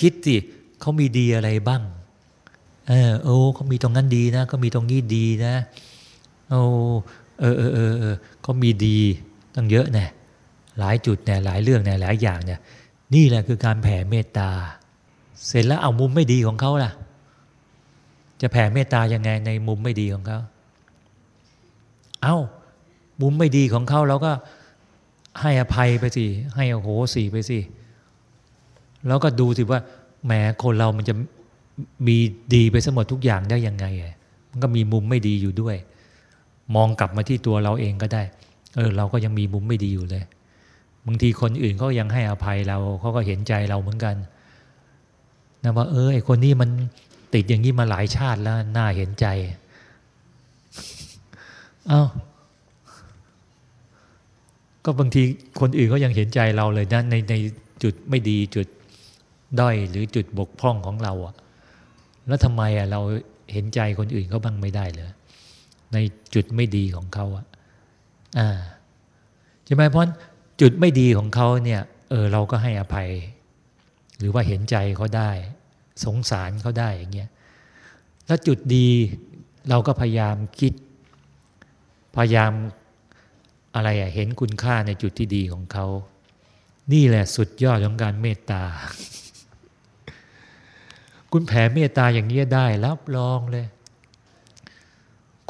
คิดสิเขามีดีอะไรบ้างเออโอ้เขามีตรงนั้นดีนะเขามีตรงนี้ดีนะโอ้เออเออเออเออเขามีดีตั้งเยอะแน่หลายจุดเนี่ยหลายเรื่องเนี่ยหลายอย่างเนี่ย นี่แหละคือการแผ่เมตตา เสร็จแล้วเอามุมไม่ดีของเขาล่ะ จะแผ่เมตตายังไงในมุมไม่ดีของเขาเอา้ามุมไม่ดีของเขาเราก็ให้อภัยไปสิให้อโหสิไปสิ แล้วก็ดูสิว่าแหมคนเรามันจะมีดีไปสมดทุกอย่างได้ยังไงมันก็มีมุมไม่ดีอยู่ด้วย มองกลับมาที่ตัวเราเองก็ได้ เออ เราก็ยังมีมุมไม่ดีอยู่เลยบางทีคนอื่นเขายังให้อภัยเราเขาก็เห็นใจเราเหมือนกันนะว่าเออไอคนนี้มันติดอย่างนี้มาหลายชาติแล้วน่าเห็นใจ เอา้า ก็บางทีคนอื่นก็ยังเห็นใจเราเลยนะในในจุดไม่ดีจุด ด้อยหรือจุดบกพร่องของเราอะแล้วทำไมอะเราเห็นใจคนอื่นเขาบ้างไม่ได้เลยในจุดไม่ดีของเขาอะอ่าใช่ไหมเพราะจุดไม่ดีของเขาเนี่ยเออเราก็ให้อภัย หรือว่าเห็นใจเขาได้ สงสารเขาได้อย่างเงี้ยแล้วจุดดีเราก็พยายามคิด พยายามอะไรอะเห็นคุณค่าในจุดที่ดีของเขา นี่แหละสุดยอดของการเมตตา คุณแผ่เมตตาอย่างนี้ได้รับรองเลย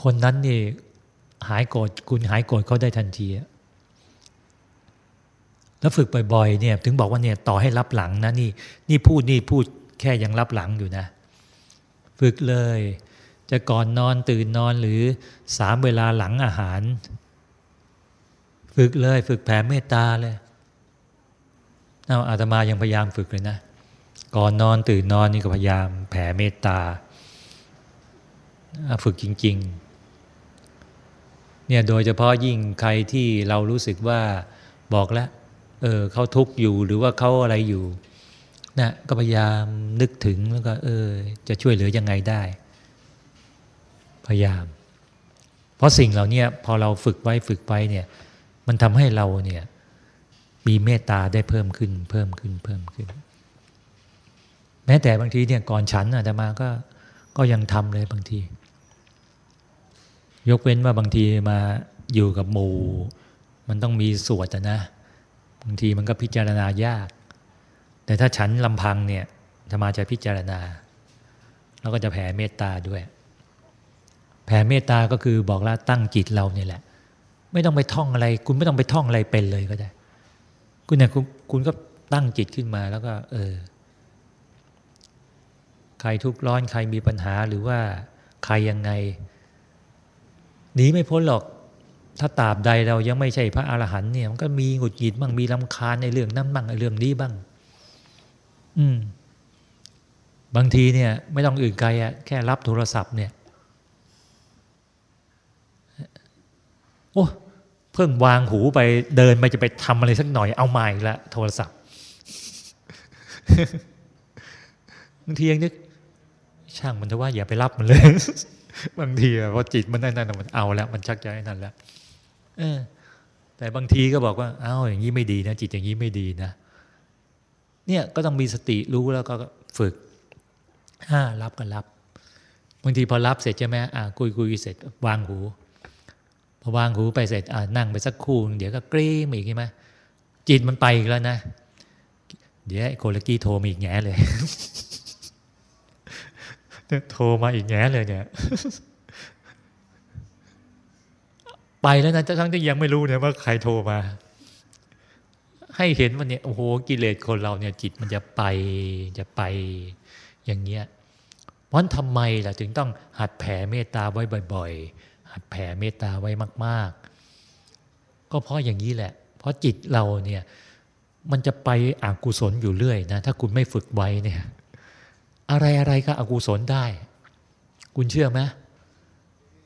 คนนั้นนี่หายโกรธคุณหายโกรธเขาได้ทันทีแล้วฝึกบ่อยๆเนี่ย ถึงบอกว่าเนี่ยต่อให้รับหลังนะนี่นี่พูดนี่พูดแค่ยังรับหลังอยู่นะ ฝึกเลย จะก่อนนอนตื่นนอนหรือสามเวลาหลังอาหาร ฝึกเลย ฝึกแผ่เมตตาเลยเอาอาตมายังพยายามฝึกเลยนะ ก่อนนอนตื่นนอนนี่ก็พยายามแผ่เมตตา ฝึกจริง ๆ เนี่ยโดยเฉพาะยิ่งใครที่เรารู้สึกว่าบอกแล้วเออเขาทุกข์อยู่หรือว่าเขาอะไรอยู่นะก็พยายามนึกถึงแล้วก็เออ จะช่วยเหลือยังไงได้ พยายาม เพราะสิ่งเหล่านี้พอเราฝึกไว้ฝึกไปเนี่ย มันทำให้เราเนี่ยมีเมตตาได้เพิ่มขึ้น เพิ่มขึ้นเพิ่มขึ้น แม้แต่บางทีเนี่ยก่อนฉันอาจจะมาก็ก็ยังทำเลยบางที ยกเว้นว่าบางทีมาอยู่กับหมู่ มันต้องมีสวดนะบางทีมันก็พิจารณายาก แต่ถ้าฉันลำพังเนี่ยจะมาจะพิจารณา แล้วก็จะแผ่เมตตาด้วย แผ่เมตตาก็คือบอกว่าตั้งจิตเราเนี่ยแหละ ไม่ต้องไปท่องอะไร คุณไม่ต้องไปท่องอะไรเป็นเลยก็ได้ คุณเนี่ยคุณก็ตั้งจิตขึ้นมาแล้วก็ เออ ใครทุกข์ร้อนใครมีปัญหาหรือว่าใครยังไงหนีไม่พ้นหรอก ถ้าตราบใดเรายังไม่ใช่พระอรหันต์เนี่ยมันก็มีหงุดหงิดบ้างมีลำคาญในเรื่องนั้นบ้างในเรื่องนี้บ้าง อืม บางทีเนี่ย ไม่ต้องอื่นไกลอะแค่รับโทรศัพท์เนี่ยโอ้เพิ่งวางหูไปเดินไปจะไปทำอะไรสักหน่อยเอาใหม่ละโทรศัพท์บางทียังนึก ช่างมันจะว่าอย่าไปรับมันเลย บางทีพอจิตมันนั่นนั่นมันเอาแล้วมันชักจะให้นั่นแล้วเออ แต่บางทีก็บอกว่าเอ้าอย่างนี้ไม่ดีนะจิตอย่างนี้ไม่ดีนะเนี่ยก็ต้องมีสติรู้แล้วก็ฝึกห้ารับก็รับบางทีพอรับเสร็จใช่ไหมอ่าคุยคุยเสร็จวางหูพอวางหูไปเสร็จอ่านั่งไปสักคู่เดี๋ยวก็กรี๊มอีกใช่ไหมจิตมันไปอีกแล้วนะ เดี๋ยวโคลกี้โทรมาอีกแง่เลย โทรมาอีกแง่เลยเนี่ย ไปแล้วนะทั้งที่ยังไม่รู้เนี่ยว่าใครโทรมา ให้เห็นวันนี้โอ้โหกิเลสคนเราเนี่ย จิตมันจะไปจะไปอย่างเงี้ยเพราะทำไมล่ะถึงต้องหัดแผ่เมตตาไว้บ่อย ๆ หัดแผ่เมตตาไว้มาก ๆ ก็เพราะอย่างนี้แหละ เพราะจิตเราเนี่ย มันจะไปอกุศลอยู่เรื่อยนะ ถ้าคุณไม่ฝึกไว้เนี่ย อะไรอะไรก็อกุศลได้ คุณเชื่อไหม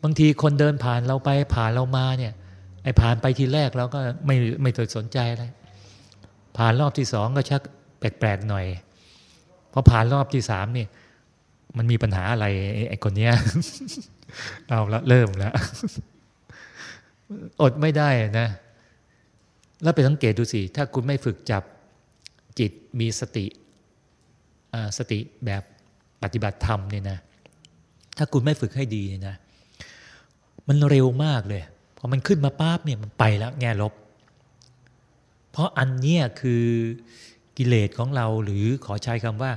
บางทีคนเดินผ่านเราไปผ่านเรามาเนี่ยไอ้ผ่านไปทีแรกเราก็ไม่ไม่เคยสนใจอะไรผ่านรอบที่สองก็ชักแปลกๆหน่อยพอผ่านรอบที่สามเนี่ยมันมีปัญหาอะไรไอ้คนเนี้ยเอาละเริ่มแล้วอดไม่ได้นะ แล้วไปสังเกตดูสิ ถ้าคุณไม่ฝึกจับจิตมีสติสติแบบ ปฏิบัติธรรมเนี่ยนะ ถ้าคุณไม่ฝึกให้ดีเนี่ยนะ มันเร็วมากเลยพอมันขึ้นมาปั๊บเนี่ยมันไปแล้วแง่ลบ เพราะอันเนี้ยคือกิเลสของเราหรือขอใช้คำว่า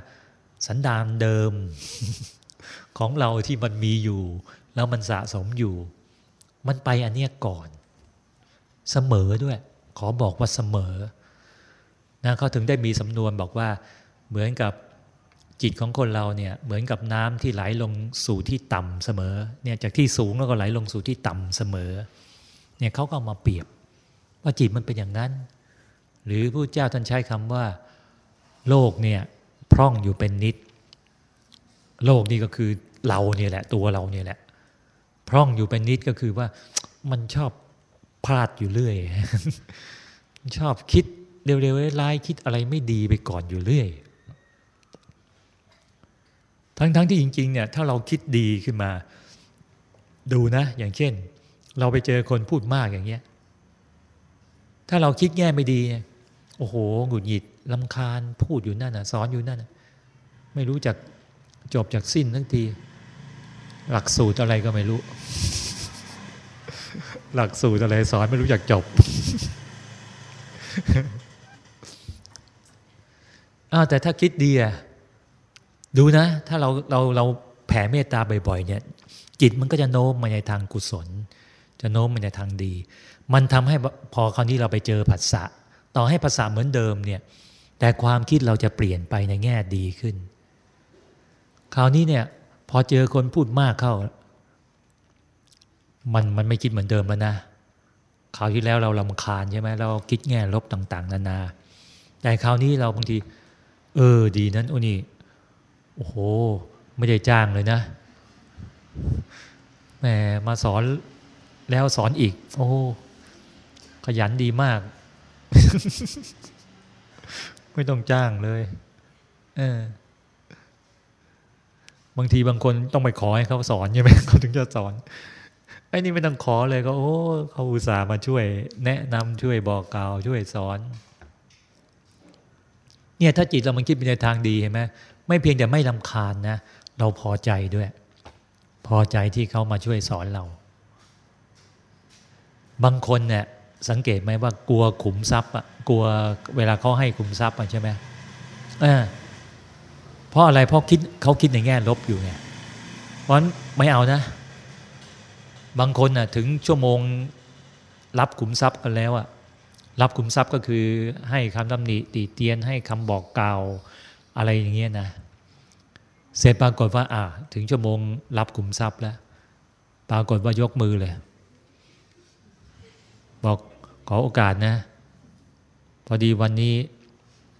สันดานเดิม ของเราที่มันมีอยู่ แล้วมันสะสมอยู่ มันไปอันเนี้ยก่อน เสมอด้วย ขอบอกว่าเสมอนะเขาถึงได้มีสำนวนบอกว่าเหมือนกับ จิตของคนเราเนี่ยเหมือนกับน้ำที่ไหลลงสู่ที่ต่ำเสมอเนี่ยจากที่สูงแล้วก็ไหลลงสู่ที่ต่ำเสมอเนี่ยเขาก็มาเปรียบ ว่าจิตมันเป็นอย่างนั้น หรือพระเจ้าท่านใช้คำว่า โลกเนี่ยพร่องอยู่เป็นนิด โลกนี่ก็คือเราเนี่ยแหละ ตัวเราเนี่ยแหละ พร่องอยู่เป็นนิดก็คือว่ามันชอบพลาดอยู่เรื่อย ชอบคิดเร็วๆร้ายคิดอะไรไม่ดีไปก่อนอยู่เรื่อย ทั้งๆทที่จริงๆเนี่ยถ้าเราคิดดีขึ้นมา ดูนะ อย่างเช่น เราไปเจอคนพูดมากอย่างเงี้ย ถ้าเราคิดแง่ไม่ดีโอ้โหหงุดหงิดลำคาญพูดอยู่นั่นน่ะสอนอยู่นั่นไม่รู้จักจบจากสิ้นทั้งที หลักสูตรอะไรก็ไม่รู้ หลักสูตรอะไรสอนไม่รู้จักจบอ้าวแต่ถ้าคิดดีอะ ดูนะ ถ้าเราเราเราแผ่เมตตาบ่อยๆเนี่ย จิตมันก็จะโน้มมาในทางกุศล จะโน้มมาในทางดี มันทำให้พอคราวนี้เราไปเจอผัสสะต่อให้ภาษาเหมือนเดิมเนี่ย แต่ความคิดเราจะเปลี่ยนไปในแง่ดีขึ้น คราวนี้เนี่ยพอเจอคนพูดมากเข้า มันมันไม่คิดเหมือนเดิมแล้วนะคราวที่แล้วเราลำคาญใช่ไหมเราคิดแง่ลบต่าง ๆ นานา แต่คราวนี้เราบางที เออดีนั้นโอ้นี่ โอ้โห ไม่ได้จ้างเลยนะแหมมาสอนแล้วสอนอีก โอ้ขยันดีมาก ไม่ต้องจ้างเลย เออบางทีบางคนต้องไปขอให้เขาสอนใช่ไหมเขาถึงจะสอนไอ้นี่ไม่ต้องขอเลยก็โอ้เขาอุตส่าห์มาช่วย แนะนำช่วยบอกกล่าวช่วยสอน เนี่ยถ้าจิตเรามันคิดไปในทางดีเห็นไหม ไม่เพียงแต่ไม่ลำคาญนะ เราพอใจด้วย พอใจที่เขามาช่วยสอนเรา บางคนเนี่ยสังเกตไหมว่ากลัวขุมทรัพย์อะกลัวเวลาเขาให้ขุมทรัพย์อะใช่ไหมเออเพราะอะไรเพราะคิดเขาคิดในแง่ลบอยู่ไงเพราะนั้นไม่เอานะ บางคนน่ะถึงชั่วโมงรับขุมทรัพย์กันแล้วอะรับขุมทรัพย์ก็คือให้คำตำหนิตีเตียนให้คำบอกกล่าว อะไรอย่างเงี้ยนะเสร็จปรากฏว่า อ่า ถึงชั่วโมงรับกลุ่มทรัพย์แล้ว ปรากฏว่ายกมือเลย บอกขอโอกาสนะ พอดีวันนี้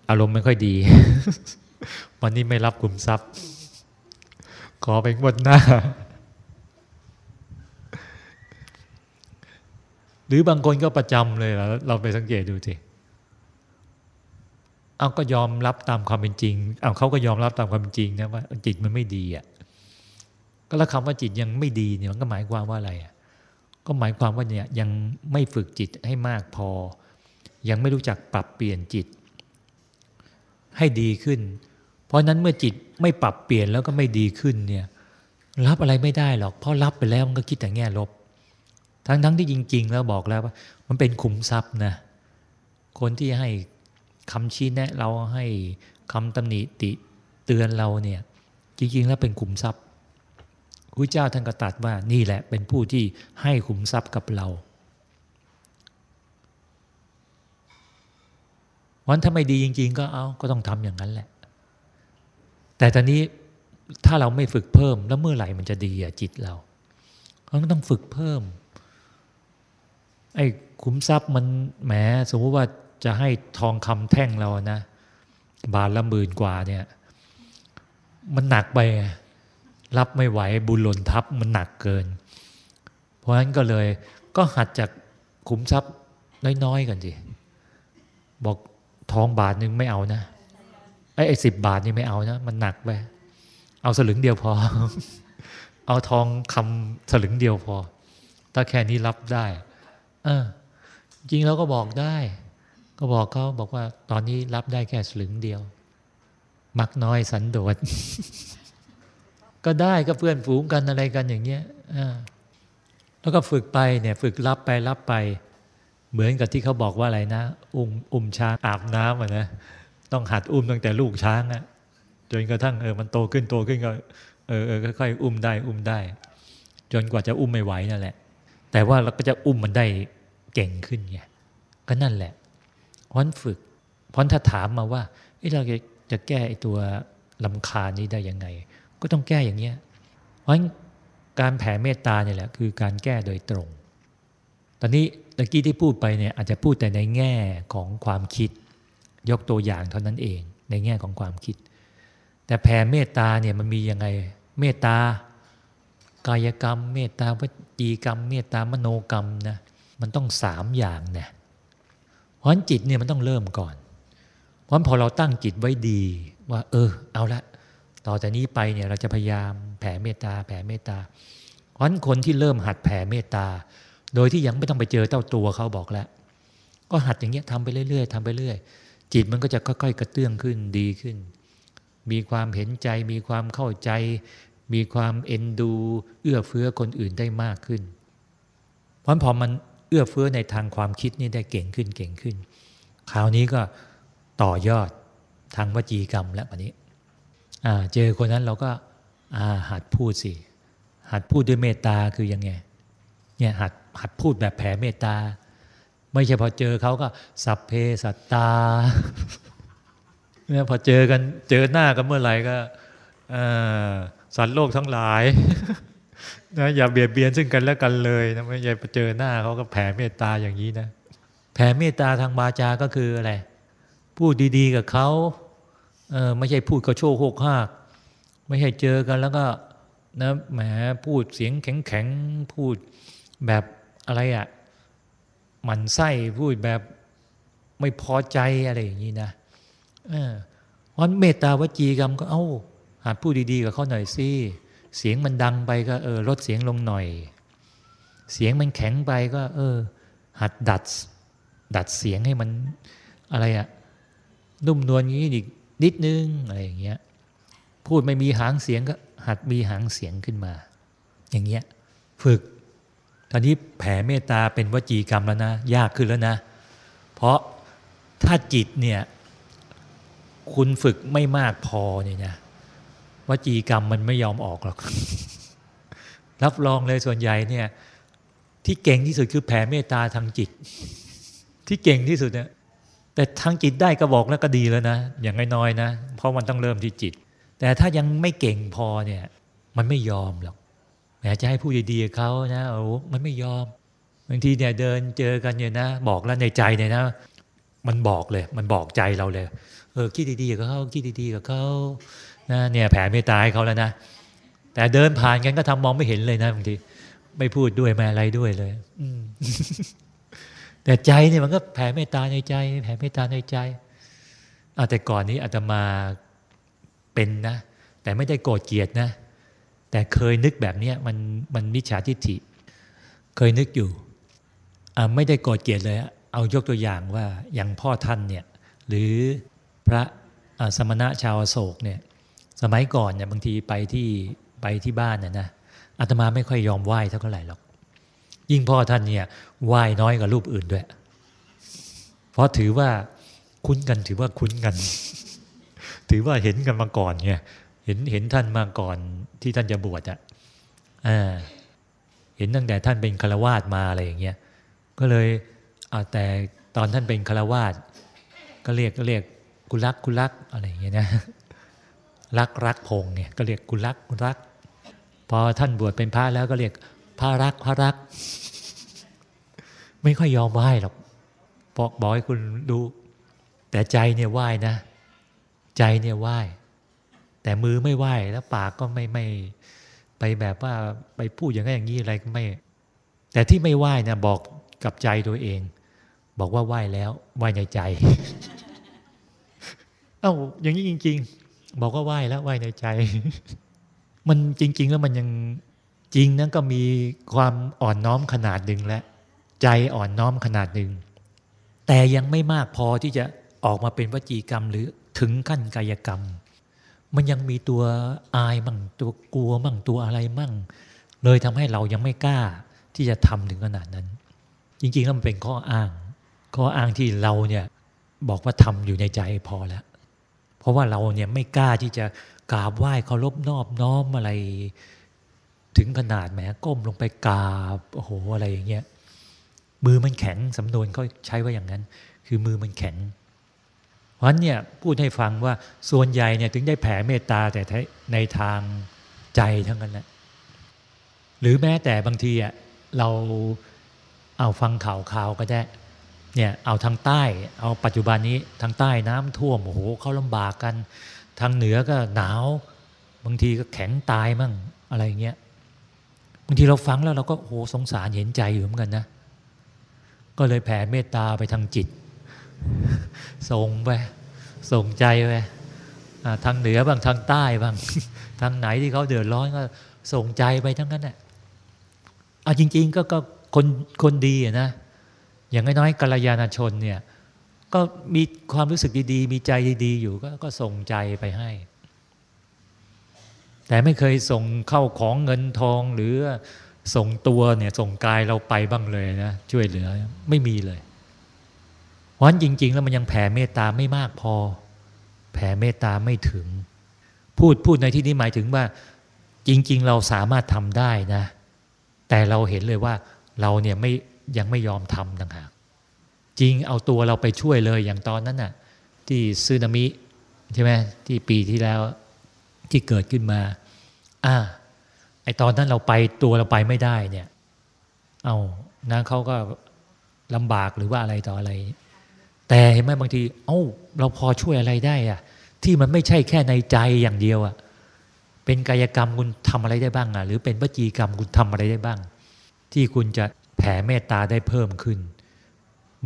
อารมณ์ไม่ค่อยดี วันนี้ไม่รับกลุ่มทรัพย์ ขอไปงวดหน้า หรือบางคนก็ประจำเลยเราไปสังเกตดูสิเเอาก็ยอมรับตามความเป็นจริง เอาเขาก็ยอมรับตามความเป็นจริงนะว่าจิตมันไม่ดีอะก็แล้วคำว่าจิตยังไม่ดีเนี่ยมันก็หมายความว่าอะไรอะก็หมายความว่าเนี่ยยังไม่ฝึกจิตให้มากพอ ยังไม่รู้จักปรับเปลี่ยนจิต ให้ดีขึ้น เพราะนั้นเมื่อจิตไม่ปรับเปลี่ยนแล้วก็ไม่ดีขึ้นเนี่ยรับอะไรไม่ได้หรอก เพราะรับไปแล้วมันก็คิดแต่แง่ลบ ทั้งทั้งที่จริง ๆ แล้วบอกแล้วว่า มันเป็นขุมทรัพย์นะ คนที่ให้ คำชี้แนะเราให้คำตำหนิติเตือนเราเนี่ยจริงๆแล้วเป็นขุมทรัพย์พระเจ้าท่านก็ตัดว่านี่แหละเป็นผู้ที่ให้ขุมทรัพย์กับเราวันถ้าไม่ดีจริง ๆ ก็เอาก็ต้องทำอย่างนั้นแหละ แต่ตอนนี้ถ้าเราไม่ฝึกเพิ่มแล้วเมื่อไหร่มันจะดีอะจิตเราเราต้องฝึกเพิ่มไอ้ขุมทรัพย์มันแหมสมมติว่า จะให้ทองคำแท่งเรานะ บาทละหมื่นกว่าเนี่ย มันหนักไป รับไม่ไหวบุญหล่นทับมันหนักเกิน เพราะฉะนั้นก็เลยก็หัดจากขุมทรัพย์น้อยๆกันสิบอกทองบาทหนึ่งไม่เอานะไอ้ไอ้สิบบาทนี่ไม่เอานะ มันหนักไปเอาสลึงเดียวพอ เอาทองคำสลึงเดียวพอ ถ้าแค่นี้รับได้ เออ จริงเราก็บอกได้ ก็บอกเขาบอกว่าตอนนี้รับได้แค่สลึงเดียว มักน้อยสันโดษก็ได้ก็เพื่อนฝูงกันอะไรกันอย่างเงี้ยแล้วก็ฝึกไปเนี่ยฝึกรับไปรับไป เหมือนกับที่เขาบอกว่าอะไรนะ อุ้มอุ้มช้างอาบน้ำอะนะต้องหัดอุ้มตั้งแต่ลูกช้างอะจนกระทั่งเออมันโตขึ้นโตขึ้นก็เออเออค่อยๆอุ้มได้อุ้มได้ จนกว่าจะอุ้มไม่ไหวนั่นแหละ แต่ว่าเราก็จะอุ้มมันได้เก่งขึ้นไงก็นั่นแหละ พราะฝึกเพราะถ้าถามมาว่าเราจะแก้ไอตัวลำคาญนี้ได้ยังไง ก็ต้องแก้อย่างเนี้ยเพราะการแผ่เมตตาเนี่ยแหละคือการแก้โดยตรง ตอนนี้ตะกี้ที่พูดไปเนี่ยอาจจะพูดแต่ในแง่ของความคิด ยกตัวอย่างเท่านั้นเอง ในแง่ของความคิด แต่แผ่เมตตาเนี่ยมันมียังไงเมตตากายกรรม เมตตาวจีกรรม เมตตามโนกรรมนะมันต้องสามอย่างเนี่ย ราะจิตเนี่ยมันต้องเริ่มก่อน เพราะพอเราตั้งจิตไว้ดีว่า เออ เอาละต่อจากนี้ไปเนี่ยเราจะพยายามแผ่เมตตาแผ่เมตตาเพราะคนที่เริ่มหัดแผ่เมตตา โดยที่ยังไม่ต้องไปเจอเต้าตัวเขาบอกแล้ว ก็หัดอย่างเงี้ยทำไปเรื่อยๆทำไปเรื่อยจิตมันก็จะค่อยๆกระเตื้องขึ้นดีขึ้น มีความเห็นใจ มีความเข้าใจ มีความเอ็นดู เอื้อเฟื้อคนอื่นได้มากขึ้น เพราะพอมัน อื้อเฟื้อในทางความคิดนี่ได้เก่งขึ้นเก่งขึ้น คราวนี้ก็ต่อยอดทางวจีกรรมแล้ววันนี้เจอคนนั้นเราก็หัดพูดสิ หัดพูดด้วยเมตตาคือยังไงเนี่ยหัดหัดพูดแบบแผ่เมตตา ไม่ใช่พอเจอเขาก็สัพเพสัตตาเนี่ยพอเจอกันเจอหน้ากันเมื่อไหร่ก็สัตว์โลกทั้งหลาย นะอย่าเบียดเบียนซึ่งกันและกันเลยนะไม่ใช่ไปเจอหน้าเขาก็แผ่เมตตาอย่างนี้นะแผ่เมตตาทางบาจาก็คืออะไรพูดดีๆกับเขาเออไม่ใช่พูดกระโชกโคกหากไม่ใช่เจอกันแล้วก็นะแหมพูดเสียงแข็งๆพูดแบบอะไรอะ่ะหมันไส้พูดแบบไม่พอใจอะไรอย่างนี้นะเออวันเมตตาวจีกรรมก็เอา้าหัดพูดดีๆกับเขาหน่อยสิ เสียงมันดังไปก็เออลดเสียงลงหน่อย เสียงมันแข็งไปก็ เออ หัดดัด ดัดเสียงให้มันอะไรอะนุ่มนวลงี้อีกนิดนึงอะไรอย่างเงี้ยพูดไม่มีหางเสียงก็ หัดมีหางเสียงขึ้นมา อย่างเงี้ยฝึกตอนนี้แผ่เมตตาเป็นวจีกรรมแล้วนะ ยากขึ้นแล้วนะ เพราะถ้าจิตเนี่ย คุณฝึกไม่มากพอเนี่ยนะ วจีกรรมมันไม่ยอมออกหรอก รับรองเลยส่วนใหญ่เนี่ย ที่เก่งที่สุดคือแผ่เมตตาทางจิต ที่เก่งที่สุดเนี่ยแต่ทางจิตได้ก็บอกแล้วก็ดีแล้วนะ อย่างน้อยๆนะ เพราะมันต้องเริ่มที่จิต แต่ถ้ายังไม่เก่งพอเนี่ย มันไม่ยอมหรอกแหมจะให้พูดดีๆเขานะโอ้มันไม่ยอมบางทีเนี่ยเดินเจอกันเนี่ยนะ บอกแล้วในใจเนี่ยนะ มันบอกเลย มันบอกใจเราเลย เออคิดดีๆกับเขาคิดดีๆกับเขา นะเนี่ยแผ่เมตตาให้เขาแล้วนะ แต่เดินผ่านกันก็ทำมองไม่เห็นเลยนะบางทีไม่พูดด้วยไม่อะไรด้วยเลย อืแต่ใจเนี่ยมันก็แผ่เมตตาในใจ แผ่เมตตาในใจอาแต่ก่อนนี้อาตมาเป็นนะ แต่ไม่ได้โกรธเกลียดนะ แต่เคยนึกแบบนี้มันมันมิจฉาทิฏฐิ เคยนึกอยู่ไม่ได้โกรธเกลียดเลย เอายกตัวอย่างว่าอย่างพ่อท่านเนี่ยหรือพระสมณะชาวโศกเนี่ย สมัยก่อนเนี่ยบางทีไปที่ไปที่บ้านน่ยนะอาตมาไม่ค่อยยอมไหว้เท่าไหร่หรอก ยิ่งพ่อท่านเนี่ยไหว้น้อยกว่ารูปอื่นด้วย เพราะถือว่าคุ้นกันถือว่าคุ้นกัน ถือว่าเห็นกันมาก่อนไงเห็นเห็นท่านมาก่อนที่ท่านจะบวชอะอ่าเห็นตั้งแต่ท่านเป็นคารวาสมาอะไรอย่างเงี้ยก็เลยเอาแต่ตอนท่านเป็นคารวาสก็เรียกก็เรียกกุลักกุลักอะไรอย่างเงี้ยนะ รักรักพงเนี่ยก็เรียกกุลักกุลัก พอท่านบวชเป็นพระแล้วก็เรียกพระรักพระรัก ไม่ค่อยยอมไหว้หรอกบอกบอกให้คุณดูแต่ใจเนี่ยไหว้นะ ใจเนี่ยไหว้แต่มือไม่ไหว้แล้วปากก็ไม่ไม่ไปแบบว่าไปพูดอย่างนั้นอย่างนี้อะไรก็ไม่ แต่ที่ไม่ไหว้นะบอกกับใจตัวเอง บอกว่าไหว้แล้วไหว้ในใจ เอ้าอย่างนี้จริงๆ บอกว่าไหว้แล้วไหว้ในใจ มันจริง ๆ แล้วมันยังจริงนั้นก็มีความอ่อนน้อมขนาดหนึ่งและ ใจอ่อนน้อมขนาดหนึ่งแต่ยังไม่มากพอที่จะออกมาเป็นวจีกรรมหรือถึงขั้นกายกรรม มันยังมีตัวอายมั่งตัวกลัวมั่งตัวอะไรมั่ง เลยทำให้เรายังไม่กล้าที่จะทำถึงขนาดนั้น จริงๆแล้วมันเป็นข้ออ้าง ข้ออ้างที่เราเนี่ยบอกว่าทำอยู่ในใจพอแล้ว ราะว่าเราเนี่ยไม่กล้าที่จะกราบไหว้เคารพนอบน้อมอะไร ถึงขนาดแหมก้มลงไปกราบโอ้โหอะไรอย่างเงี้ยมือมันแข็งสำนวนก็ใช้ว่าอย่างนั้น คือมือมันแข็ง เพราะนั้นเนี่ยพูดให้ฟังว่าส่วนใหญ่เนี่ยถึงได้แผ่เมตตาแต่ในทางใจทั้งนั้นแหละหรือแม้แต่บางทีอะเราเอาฟังข่าวข่าวก็ได้ เนี่ยเอาทางใต้เอาปัจจุบันนี้ทางใต้น้ำท่วมโอ้โหเขาลำบากกัน ทางเหนือก็หนาว บางทีก็แข็งตายมั่งอะไรเงี้ยบางทีเราฟังแล้วเราก็โอ้โหสงสารเห็นใจอยู่เหมือนกันนะ ก็เลยแผ่เมตตาไปทางจิต ส่งไปส่งใจไปทางเหนือบ้างทางใต้บ้างทางไหนที่เขาเดือดร้อนก็ส่งใจไปทั้งนั้นแหละเอาจริง ๆ ก็ก็คนคนดีนะ อย่างน้อยๆกัลยาณชนเนี่ยก็มีความรู้สึกดีๆ มีใจดีๆ อยู่ก็ก็ส่งใจไปให้ แต่ไม่เคยส่งเข้าของเงินทองหรือส่งตัวเนี่ยส่งกายเราไปบ้างเลยนะช่วยเหลือไม่มีเลยเพราะฉะนั้นจริง ๆ แล้วมันยังแผ่เมตตาไม่มากพอ แผ่เมตตาไม่ถึง พูดพูดในที่นี้หมายถึงว่า จริง ๆ เราสามารถทำได้นะ แต่เราเห็นเลยว่าเราเนี่ยไม่ ยังไม่ยอมทำต่างหากจริงเอาตัวเราไปช่วยเลยอย่างตอนนั้นน่ะ ที่ซึนามิใช่ไหมที่ปีที่แล้วที่เกิดขึ้นมา อ่าไอตอนนั้นเราไปตัวเราไปไม่ได้เนี่ย เอานะเขาก็ลำบากหรือว่าอะไรต่ออะไร แต่เห็นไหมบางที เอ้า เราพอช่วยอะไรได้อะที่มันไม่ใช่แค่ในใจอย่างเดียวอะเป็นกายกรรมคุณทำอะไรได้บ้างอะหรือเป็นวจีกรรมคุณทำอะไรได้บ้าง ที่คุณจะ แผ่เมตตาได้เพิ่มขึ้น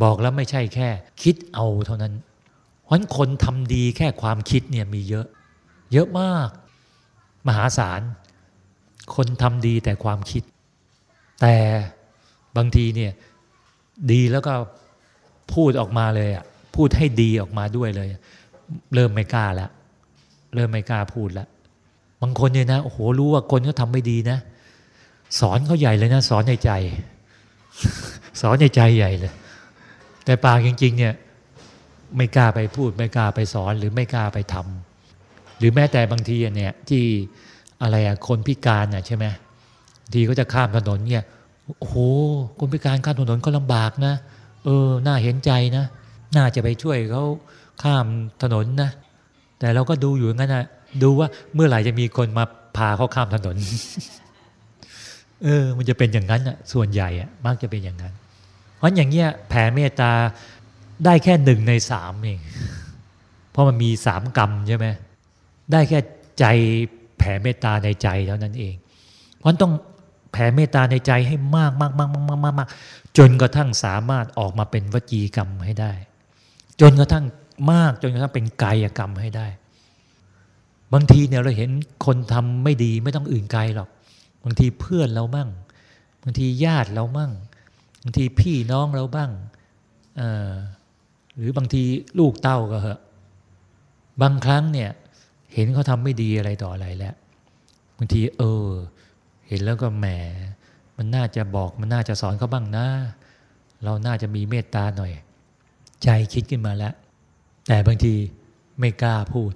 บอกแล้วไม่ใช่แค่ คิดเอาเท่านั้นเพราะคนทำดีแค่ความคิดเนี่ยมีเยอะ เยอะมาก มหาศาล คนทำดีแต่ความคิด แต่บางทีเนี่ยดีแล้วก็พูดออกมาเลยอะพูดให้ดีออกมาด้วยเลย เริ่มไม่กล้าแล้วเริ่มไม่กล้าพูดล้วบางคนเนี่ยนะโอ้โหรู้ว่าคนเขาทำไม่ดีนะ สอนเขาใหญ่เลยนะ สอนในใจ สอนในใจใหญ่เลย แต่ปากจริง ๆ เนี่ย ไม่กล้าไปพูด ไม่กล้าไปสอนหรือไม่กล้าไปทำหรือแม้แต่บางทีเนี่ยที่อะไรอะคนพิการน่ะใช่ไหมทีก็จะข้ามถนนเนี่ยโอ้โหคนพิการข้ามถนนก็ลำบากนะ เออน่าเห็นใจนะน่าจะไปช่วยเขาข้ามถนนนะ แต่เราก็ดูอยู่งั้นนะดูว่าเมื่อไหร่จะมีคนมาพาเขาข้ามถนน เออ มันจะเป็นอย่างนั้นอะส่วนใหญ่อะมักจะเป็นอย่างนั้น เพราะอย่างเงี้ยแผ่เมตตาได้แค่หนึ่งในสามเองเพราะมันมีสามกรรมใช่ไหมได้แค่ใจแผ่เมตตาในใจเท่านั้นเอง เพราะต้องแผ่เมตตาในใจให้มากมากมากมากมากมากจนกระทั่งสามารถออกมาเป็นวจีกรรมให้ได้ จนกระทั่งมากจนกระทั่งเป็นกายกรรมให้ได้ บางทีเนี่ยเราเห็นคนทำไม่ดีไม่ต้องอื่นไกลหรอก บางทีเพื่อนเราบ้างบางทีญาติเราบ้างบางทีพี่น้องเราบ้างหรือบางทีลูกเต้าก็เหอะบางครั้งเนี่ยเห็นเขาทำไม่ดีอะไรต่ออะไรแล้วบางทีเออ เห็นแล้วก็แหม มันน่าจะบอกมันน่าจะสอนเขาบ้างนะ เราน่าจะมีเมตตาหน่อย ใจคิดขึ้นมาแล้ว แต่บางทีไม่กล้าพูด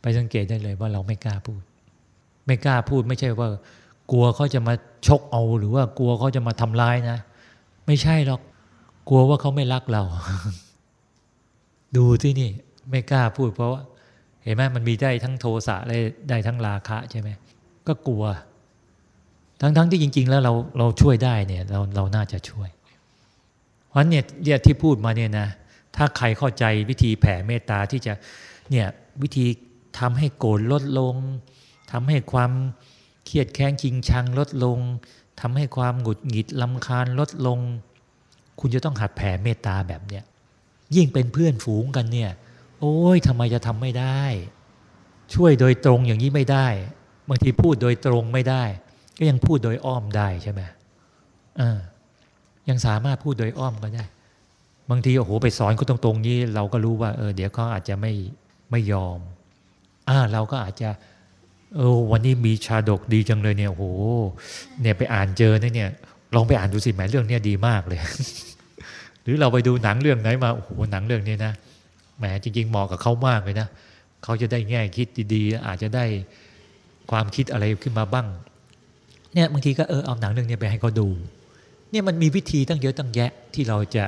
ไปสังเกตได้เลยว่าเราไม่กล้าพูด ไม่กล้าพูดไม่ใช่ว่า กลัวเขาจะมาชกเอาหรือว่ากลัวเขาจะมาทำร้ายนะ ไม่ใช่หรอก กลัวว่าเขาไม่รักเรา ดูที่นี่ ไม่กล้าพูด เพราะว่าเห็นไหมมันมีได้ทั้งโทสะได้ได้ทั้งราคะใช่ไหมก็กลัว ทั้งๆทที่จริง ๆ แล้วเราเราช่วยได้เนี่ย เราเราน่าจะช่วย เพราะเนี่ยเนี่ยที่พูดมาเนี่ยนะถ้าใครเข้าใจวิธีแผ่เมตตาที่จะเนี่ยวิธีทำให้โกรธลดลง ทำให้ความเครียดแค้นชิงชังลดลงทำให้ความหงุดหงิดลำคาญลดลง คุณจะต้องหัดแผ่เมตตาแบบเนี้ยยิ่งเป็นเพื่อนฝูงกันเนี่ย โอ้ยทำไมจะทำไม่ได้ ช่วยโดยตรงอย่างนี้ไม่ได้ บางทีพูดโดยตรงไม่ได้ ก็ยังพูดโดยอ้อมได้ใช่ไหมอ่ายังสามารถพูดโดยอ้อมก็ได้ บางทีโอ้โหไปสอนเขาตรงๆนี้ เราก็รู้ว่าเออเดี๋ยวเขาอาจจะไม่ไม่ยอมอ่าเราก็อาจจะ เออวันนี้มีชาดกดีจังเลยเนี่ยโหเนี่ยไปอ่านเจอเนี่ย ลองไปอ่านดูสิแหมเรื่องเนี้ยดีมากเลย หรือเราไปดูหนังเรื่องไหนมาโอ้โหหนังเรื่องนี้นะแหมจริงๆเหมาะกับเขามากเลยนะเขาจะได้แง่คิดดีๆ อาจจะได้ความคิดอะไรขึ้นมาบ้าง เนี่ยบางทีก็เออเอาหนังเรื่องนี้ไปให้เขาดู เนี่ยมันมีวิธีตั้งเยอะตั้งแยะที่เราจะ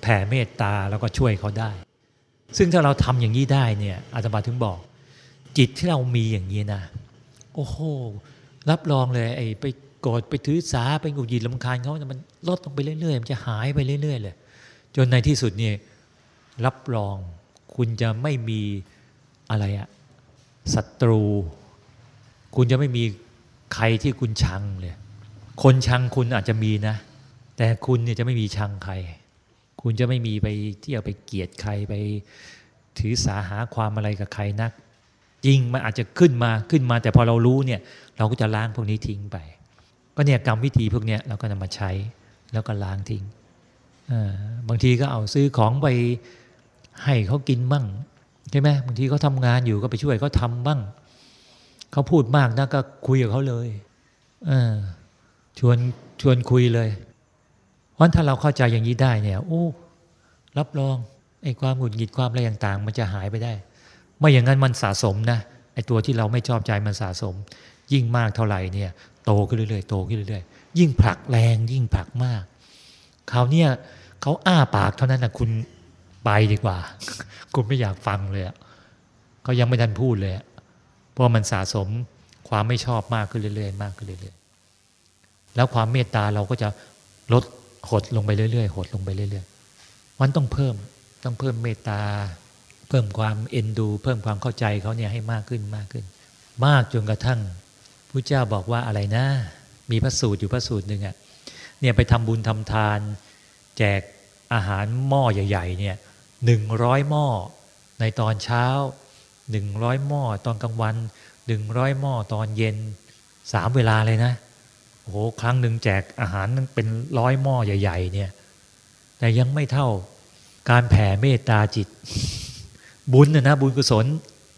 แผ่เมตตาแล้วก็ช่วยเขาได้ ซึ่งถ้าเราทำอย่างนี้ได้เนี่ยอาตมาถึงบอก จิตที่เรามีอย่างนี้นะ โอ้โห รับรองเลยไอ้ไปโกรธไปถือสาไปหงุดหงิดลำคาญเขามันลดลงไปเรื่อยๆมันจะหายไปเรื่อยๆเลยจนในที่สุดเนี่ยรับรองคุณจะไม่มีอะไรอะศัตรู คุณจะไม่มีใครที่คุณชังเลย คนชังคุณอาจจะมีนะ แต่คุณเนี่ยจะไม่มีชังใคร คุณจะไม่มีไปเที่ยวไปเกลียดใครไปถือสาหาความอะไรกับใครนัก จริงมันอาจจะขึ้นมาขึ้นมา แต่พอเรารู้เนี่ย เราก็จะล้างพวกนี้ทิ้งไป ก็เนี่ยกรรมวิธีพวกเนี้ยเราก็นำมาใช้แล้วก็ล้างทิ้งบางทีก็เอาซื้อของไปให้เขากินบ้างใช่ไหมบางทีเขาทางานอยู่ก็ไปช่วยเขาทาบ้างเขาพูดมากนะก็คุยกับเขาเลยเออชวนชวนคุยเลย เพราะถ้าเราเข้าใจอย่างนี้ได้เนี่ย โอ้ รับรองไอ้ความหงุดหงิดความอะไรต่างๆ มันจะหายไปได้ ไม่อย่างนั้นมันสะสมนะไอ้ตัวที่เราไม่ชอบใจมันสะสม ยิ่งมากเท่าไหร่เนี่ย โตขึ้นเรื่อยๆโตขึ้นเรื่อยๆยิ่งผลักแรงยิ่งผลักมากคราวนี้เขาอ้าปากเท่านั้นนะคุณไปดีกว่า คุณไม่อยากฟังเลยเขายังไม่ทันพูดเลยเพราะมันสะสมความไม่ชอบมากขึ้นเรื่อยๆมากขึ้นเรื่อยๆแล้วความเมตตาเราก็จะลดหดลงไปเรื่อยๆหดลงไปเรื่อยๆมันต้องเพิ่มต้องเพิ่มเมตตา เพิ่มความเอ็นดู เพิ่มความเข้าใจเขาเนี่ยให้มากขึ้นมากขึ้น มากจนกระทั่งพระเจ้าบอกว่าอะไรนะ มีพระสูตรอยู่พระสูตรหนึ่งอะ่ะเนี่ยไปทำบุญทำทาน แจกอาหารหม้อใหญ่ ๆ เนี่ยหนึ่งร้อยหม้อในตอนเช้าหนึ่งร้อยหม้อตอนกลางวันหนึ่งร้อยหม้อตอนเย็นสามเวลาเลยนะโอ้โหครั้งหนึ่งแจกอาหารนั้นเป็นร้อยหม้อใหญ่ ๆ เนี่ย แต่ยังไม่เท่าการแผ่เมตตาจิต บุญนะนะบุญกุศล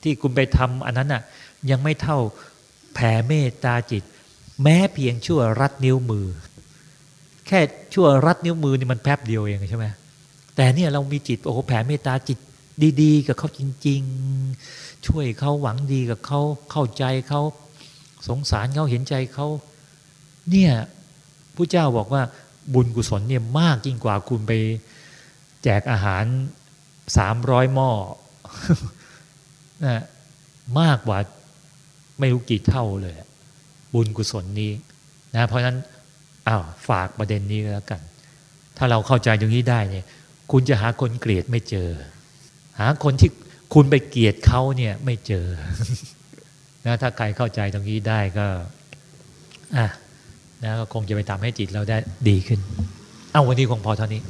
ที่คุณไปทำอันนั้นน่ะยังไม่เท่าแผ่เมตตาจิต แม้เพียงชั่วรัดนิ้วมือ แค่ชั่วรัดนิ้วมือนี่มันแป๊บเดียวเองใช่ไหมแต่เนี่ยเรามีจิตโอ้โหแผ่เมตตาจิตดีๆ กับเขาจริง ๆ ช่วยเขาหวังดีกับเขาเข้าใจเขาสงสารเขาเห็นใจเขาเนี่ยผู้เจ้าบอกว่าบุญกุศลเนี่ยมากยิ่งกว่าคุณไป แจกอาหารสามร้อยหม้อ นะมากกว่าไม่รู้กี่เท่าเลย บุญกุศลนี้นะเพราะฉะนั้นอ้าวฝากประเด็นนี้แล้วกัน ถ้าเราเข้าใจตรงนี้ได้เนี่ย คุณจะหาคนเกลียดไม่เจอ หาคนที่คุณไปเกลียดเขาเนี่ยไม่เจอนะถ้าใครเข้าใจตรงนี้ได้ก็อะนะก็คงจะไปทำให้จิตเราได้ดีขึ้น เอาวันนี้คงพอเท่านี้